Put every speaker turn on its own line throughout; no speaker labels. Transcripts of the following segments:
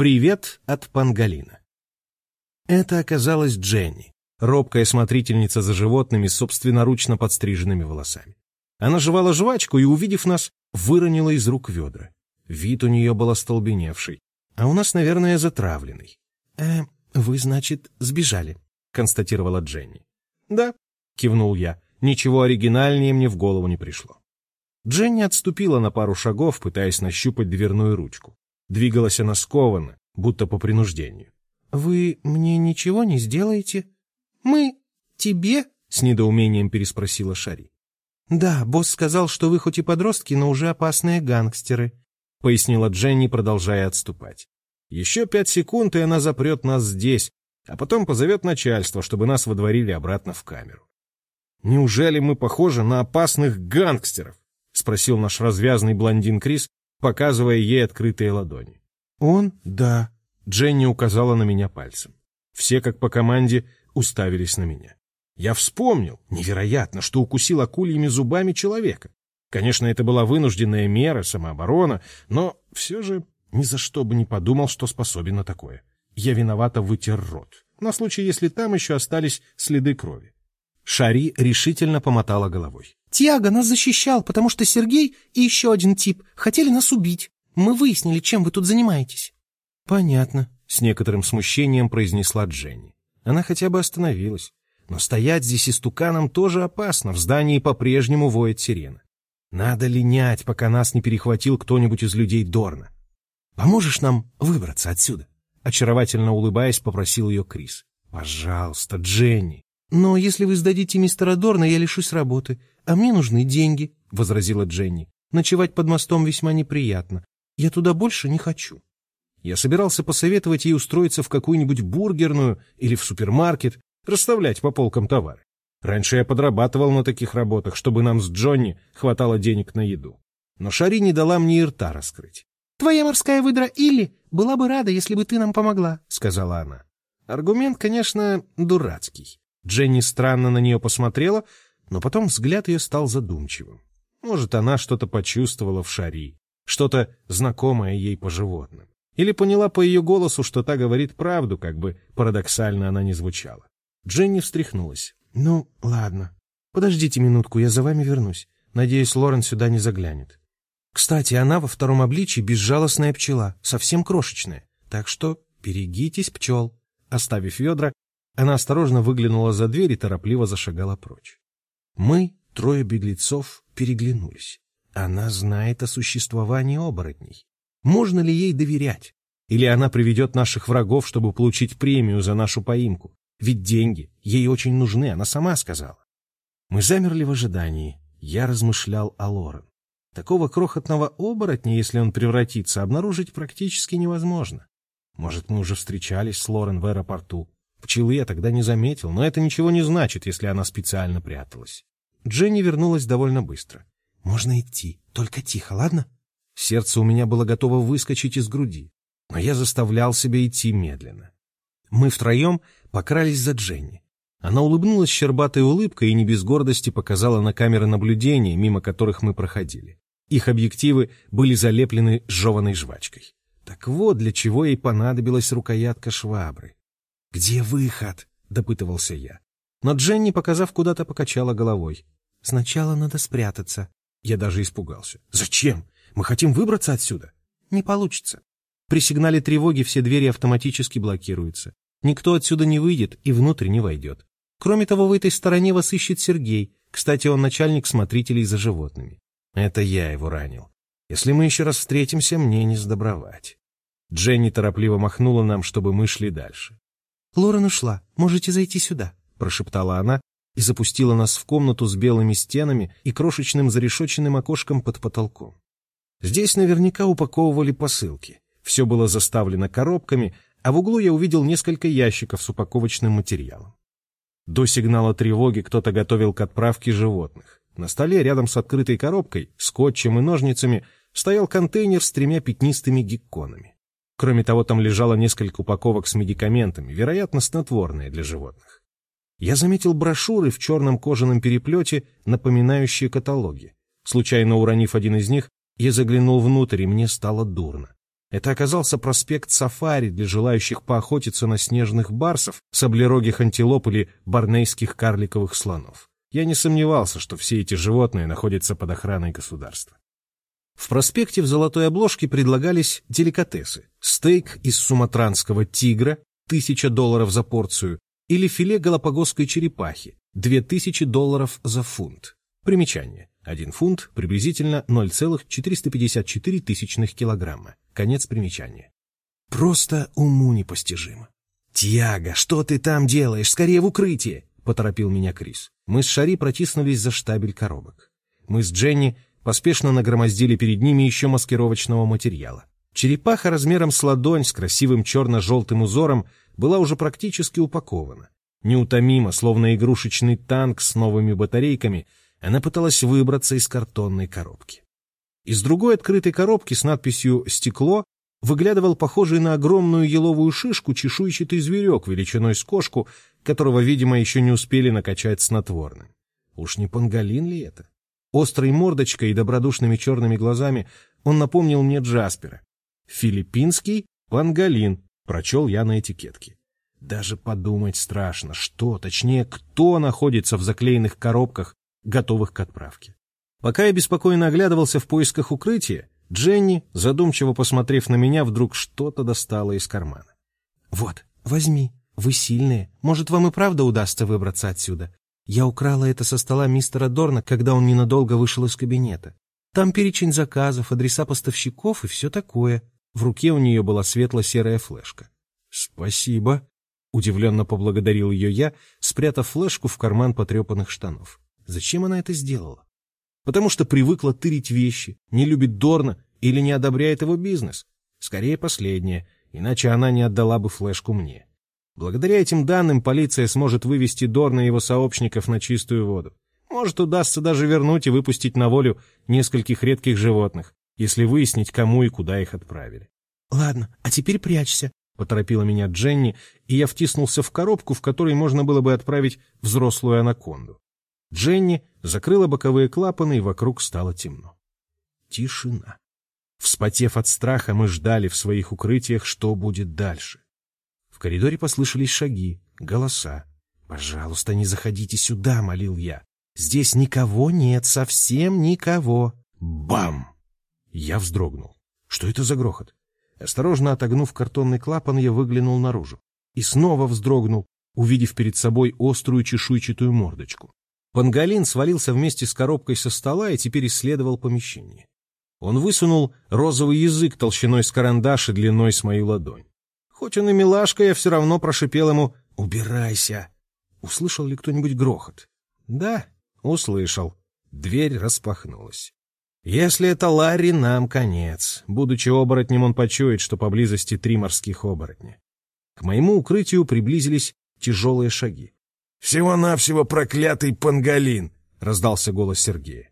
Привет от Пангалина. Это оказалась Дженни, робкая смотрительница за животными с собственноручно подстриженными волосами. Она жевала жвачку и, увидев нас, выронила из рук ведра. Вид у нее был остолбеневший, а у нас, наверное, затравленный. «Э, вы, значит, сбежали», — констатировала Дженни. «Да», — кивнул я, ничего оригинальнее мне в голову не пришло. Дженни отступила на пару шагов, пытаясь нащупать дверную ручку. Двигалась она скованно, будто по принуждению. «Вы мне ничего не сделаете?» «Мы тебе?» — с недоумением переспросила Шари. «Да, босс сказал, что вы хоть и подростки, но уже опасные гангстеры», — пояснила Дженни, продолжая отступать. «Еще пять секунд, и она запрет нас здесь, а потом позовет начальство, чтобы нас водворили обратно в камеру». «Неужели мы похожи на опасных гангстеров?» — спросил наш развязный блондин Крис, показывая ей открытые ладони. «Он? Да». Дженни указала на меня пальцем. Все, как по команде, уставились на меня. Я вспомнил, невероятно, что укусил акульями зубами человека. Конечно, это была вынужденная мера, самооборона, но все же ни за что бы не подумал, что способен на такое. Я виновато вытер рот, на случай, если там еще остались следы крови. Шари решительно помотала головой.
Тиаго нас защищал, потому что Сергей и еще один тип хотели нас убить. Мы выяснили, чем вы тут занимаетесь.
Понятно, с некоторым смущением произнесла Дженни. Она хотя бы остановилась. Но стоять здесь истуканом тоже опасно, в здании по-прежнему воет сирена. Надо линять, пока нас не перехватил кто-нибудь из людей Дорна. Поможешь нам выбраться отсюда? Очаровательно улыбаясь, попросил ее Крис. Пожалуйста, Дженни.
Но если вы сдадите мистера Дорна, я лишусь работы. «А мне нужны деньги», — возразила Дженни. «Ночевать под мостом весьма неприятно. Я туда больше не хочу».
Я собирался посоветовать ей устроиться в какую-нибудь бургерную или в супермаркет, расставлять по полкам товары. Раньше я подрабатывал на таких работах, чтобы нам с Джонни хватало денег на еду. Но Шари не дала мне и рта раскрыть.
«Твоя морская выдра Илли была бы рада, если бы ты нам помогла», — сказала она.
Аргумент, конечно, дурацкий. Дженни странно на нее посмотрела, но потом взгляд ее стал задумчивым. Может, она что-то почувствовала в Шари, что-то знакомое ей по животным. Или поняла по ее голосу, что та говорит правду, как бы парадоксально она не звучала. Дженни встряхнулась. «Ну, ладно. Подождите минутку, я за вами вернусь. Надеюсь, Лорен сюда не заглянет. Кстати, она во втором обличии безжалостная пчела, совсем крошечная. Так что берегитесь пчел». Оставив ведра, она осторожно выглянула за дверь и торопливо зашагала прочь. Мы, трое беглецов, переглянулись. Она знает о существовании оборотней. Можно ли ей доверять? Или она приведет наших врагов, чтобы получить премию за нашу поимку? Ведь деньги ей очень нужны, она сама сказала. Мы замерли в ожидании. Я размышлял о Лорен. Такого крохотного оборотня, если он превратится, обнаружить практически невозможно. Может, мы уже встречались с Лорен в аэропорту. Пчелы я тогда не заметил, но это ничего не значит, если она специально пряталась. Дженни вернулась довольно быстро. «Можно идти, только тихо, ладно?» Сердце у меня было готово выскочить из груди, но я заставлял себя идти медленно. Мы втроем покрались за Дженни. Она улыбнулась щербатой улыбкой и не без гордости показала на камеры наблюдения, мимо которых мы проходили. Их объективы были залеплены жеваной жвачкой. Так вот, для чего ей понадобилась рукоятка швабры. «Где выход?» — допытывался я. Но Дженни, показав куда-то, покачала головой. «Сначала надо спрятаться». Я даже испугался. «Зачем? Мы хотим выбраться отсюда». «Не получится. При сигнале тревоги все двери автоматически блокируются. Никто отсюда не выйдет и внутрь не войдет. Кроме того, в этой стороне вас ищет Сергей. Кстати, он начальник смотрителей за животными. Это я его ранил. Если мы еще раз встретимся, мне не сдобровать». Дженни торопливо махнула нам, чтобы мы шли дальше.
«Лорен ушла. Можете зайти сюда», — прошептала она и запустила нас в комнату с белыми стенами и крошечным зарешоченным окошком под потолком.
Здесь наверняка упаковывали посылки. Все было заставлено коробками, а в углу я увидел несколько ящиков с упаковочным материалом. До сигнала тревоги кто-то готовил к отправке животных. На столе рядом с открытой коробкой, скотчем и ножницами стоял контейнер с тремя пятнистыми гекконами. Кроме того, там лежало несколько упаковок с медикаментами, вероятно, снотворные для животных. Я заметил брошюры в черном кожаном переплете, напоминающие каталоги. Случайно уронив один из них, я заглянул внутрь, и мне стало дурно. Это оказался проспект Сафари для желающих поохотиться на снежных барсов, саблерогих антилоп или барнейских карликовых слонов. Я не сомневался, что все эти животные находятся под охраной государства. В проспекте в золотой обложке предлагались деликатесы. Стейк из суматранского тигра, тысяча долларов за порцию, или филе галапагосской черепахи, две тысячи долларов за фунт. Примечание. Один фунт приблизительно 0,454 тысячных килограмма. Конец примечания. Просто уму непостижимо. «Тьяго, что ты там делаешь? Скорее в укрытие!» — поторопил меня Крис. Мы с Шари протиснулись за штабель коробок. Мы с Дженни поспешно нагромоздили перед ними еще маскировочного материала. Черепаха размером с ладонь с красивым черно-желтым узором была уже практически упакована. Неутомимо, словно игрушечный танк с новыми батарейками, она пыталась выбраться из картонной коробки. Из другой открытой коробки с надписью «Стекло» выглядывал похожий на огромную еловую шишку чешуйчатый зверек величиной с кошку, которого, видимо, еще не успели накачать снотворным. Уж не панголин ли это? Острой мордочкой и добродушными черными глазами он напомнил мне Джаспера. «Филиппинский панголин», — прочел я на этикетке. Даже подумать страшно, что, точнее, кто находится в заклеенных коробках, готовых к отправке. Пока я беспокойно оглядывался в поисках укрытия, Дженни, задумчиво посмотрев на меня, вдруг что-то достала из кармана.
«Вот, возьми. Вы сильные. Может, вам и правда удастся выбраться отсюда. Я украла это со стола мистера Дорна, когда он ненадолго вышел из кабинета. Там перечень заказов, адреса поставщиков и все такое. В руке у нее была светло-серая флешка.
«Спасибо», — удивленно поблагодарил ее я, спрятав флешку в карман потрепанных штанов. Зачем она это сделала? Потому что привыкла тырить вещи, не любит Дорна или не одобряет его бизнес. Скорее последнее, иначе она не отдала бы флешку мне. Благодаря этим данным полиция сможет вывести Дорна и его сообщников на чистую воду. Может, удастся даже вернуть и выпустить на волю нескольких редких животных, если выяснить, кому и куда их отправили.
«Ладно, а теперь прячься», —
поторопила меня Дженни, и я втиснулся в коробку, в которой можно было бы отправить взрослую анаконду. Дженни закрыла боковые клапаны, и вокруг стало темно. Тишина. Вспотев от страха, мы ждали в своих укрытиях, что будет дальше коридоре послышались шаги, голоса. «Пожалуйста, не заходите сюда», — молил я. «Здесь никого нет, совсем никого». Бам! Я вздрогнул. Что это за грохот? Осторожно отогнув картонный клапан, я выглянул наружу. И снова вздрогнул, увидев перед собой острую чешуйчатую мордочку. Пангалин свалился вместе с коробкой со стола и теперь исследовал помещение. Он высунул розовый язык толщиной с карандаш и длиной с мою ладонь. Хоть он и милашка, я все равно прошипел ему «Убирайся!». Услышал ли кто-нибудь грохот? Да, услышал. Дверь распахнулась. Если это Ларри, нам конец. Будучи оборотнем, он почует, что поблизости три морских оборотня. К моему укрытию приблизились тяжелые шаги. «Всего-навсего проклятый панголин!» — раздался голос Сергея.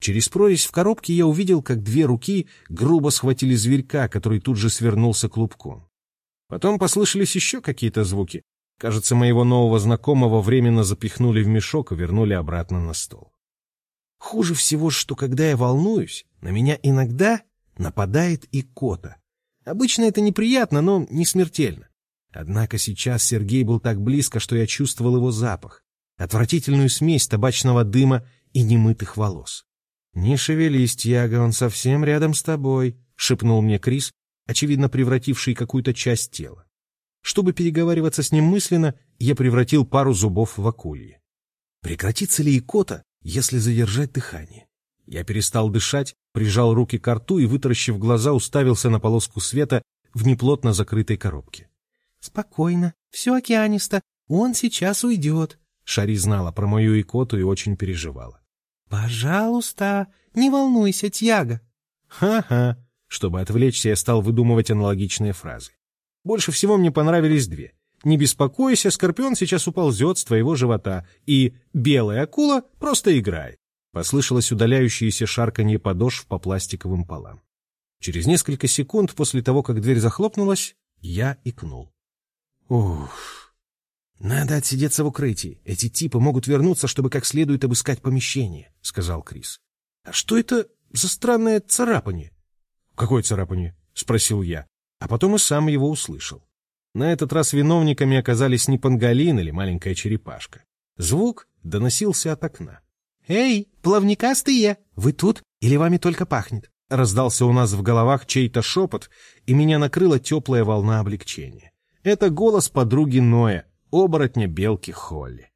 Через прорезь в коробке я увидел, как две руки грубо схватили зверька, который тут же свернулся клубком. Потом послышались еще какие-то звуки. Кажется, моего нового знакомого временно запихнули в мешок и вернули обратно на стол. Хуже всего, что когда я волнуюсь, на меня иногда нападает и кота. Обычно это неприятно, но не смертельно. Однако сейчас Сергей был так близко, что я чувствовал его запах. Отвратительную смесь табачного дыма и немытых волос. «Не шевелись, Тьяго, он совсем рядом с тобой», — шепнул мне Крис, очевидно превративший какую-то часть тела. Чтобы переговариваться с ним мысленно, я превратил пару зубов в акульи. Прекратится ли икота, если задержать дыхание? Я перестал дышать, прижал руки к рту и, вытаращив глаза, уставился на полоску света в неплотно закрытой коробке.
— Спокойно, все океанисто, он сейчас уйдет.
Шари знала про мою икоту и очень переживала.
— Пожалуйста, не волнуйся, Тьяга.
Ха-ха, чтобы отвлечься, я стал выдумывать аналогичные фразы. Больше всего мне понравились две. «Не беспокойся, скорпион сейчас уползет с твоего живота» и «Белая акула просто играет». Послышалось удаляющееся шарканье подошв по пластиковым полам. Через несколько секунд после того, как дверь захлопнулась, я икнул. Ух, надо отсидеться в укрытии. Эти типы могут вернуться, чтобы как следует обыскать помещение, — сказал Крис. — А что это за странное царапание? «Какое царапание?» — спросил я, а потом и сам его услышал. На этот раз виновниками оказались не панголин или маленькая черепашка. Звук доносился от окна.
«Эй, плавникастые, вы тут или вами только пахнет?»
Раздался у нас в головах чей-то шепот, и меня накрыла теплая волна облегчения. Это голос подруги Ноя, оборотня белки Холли.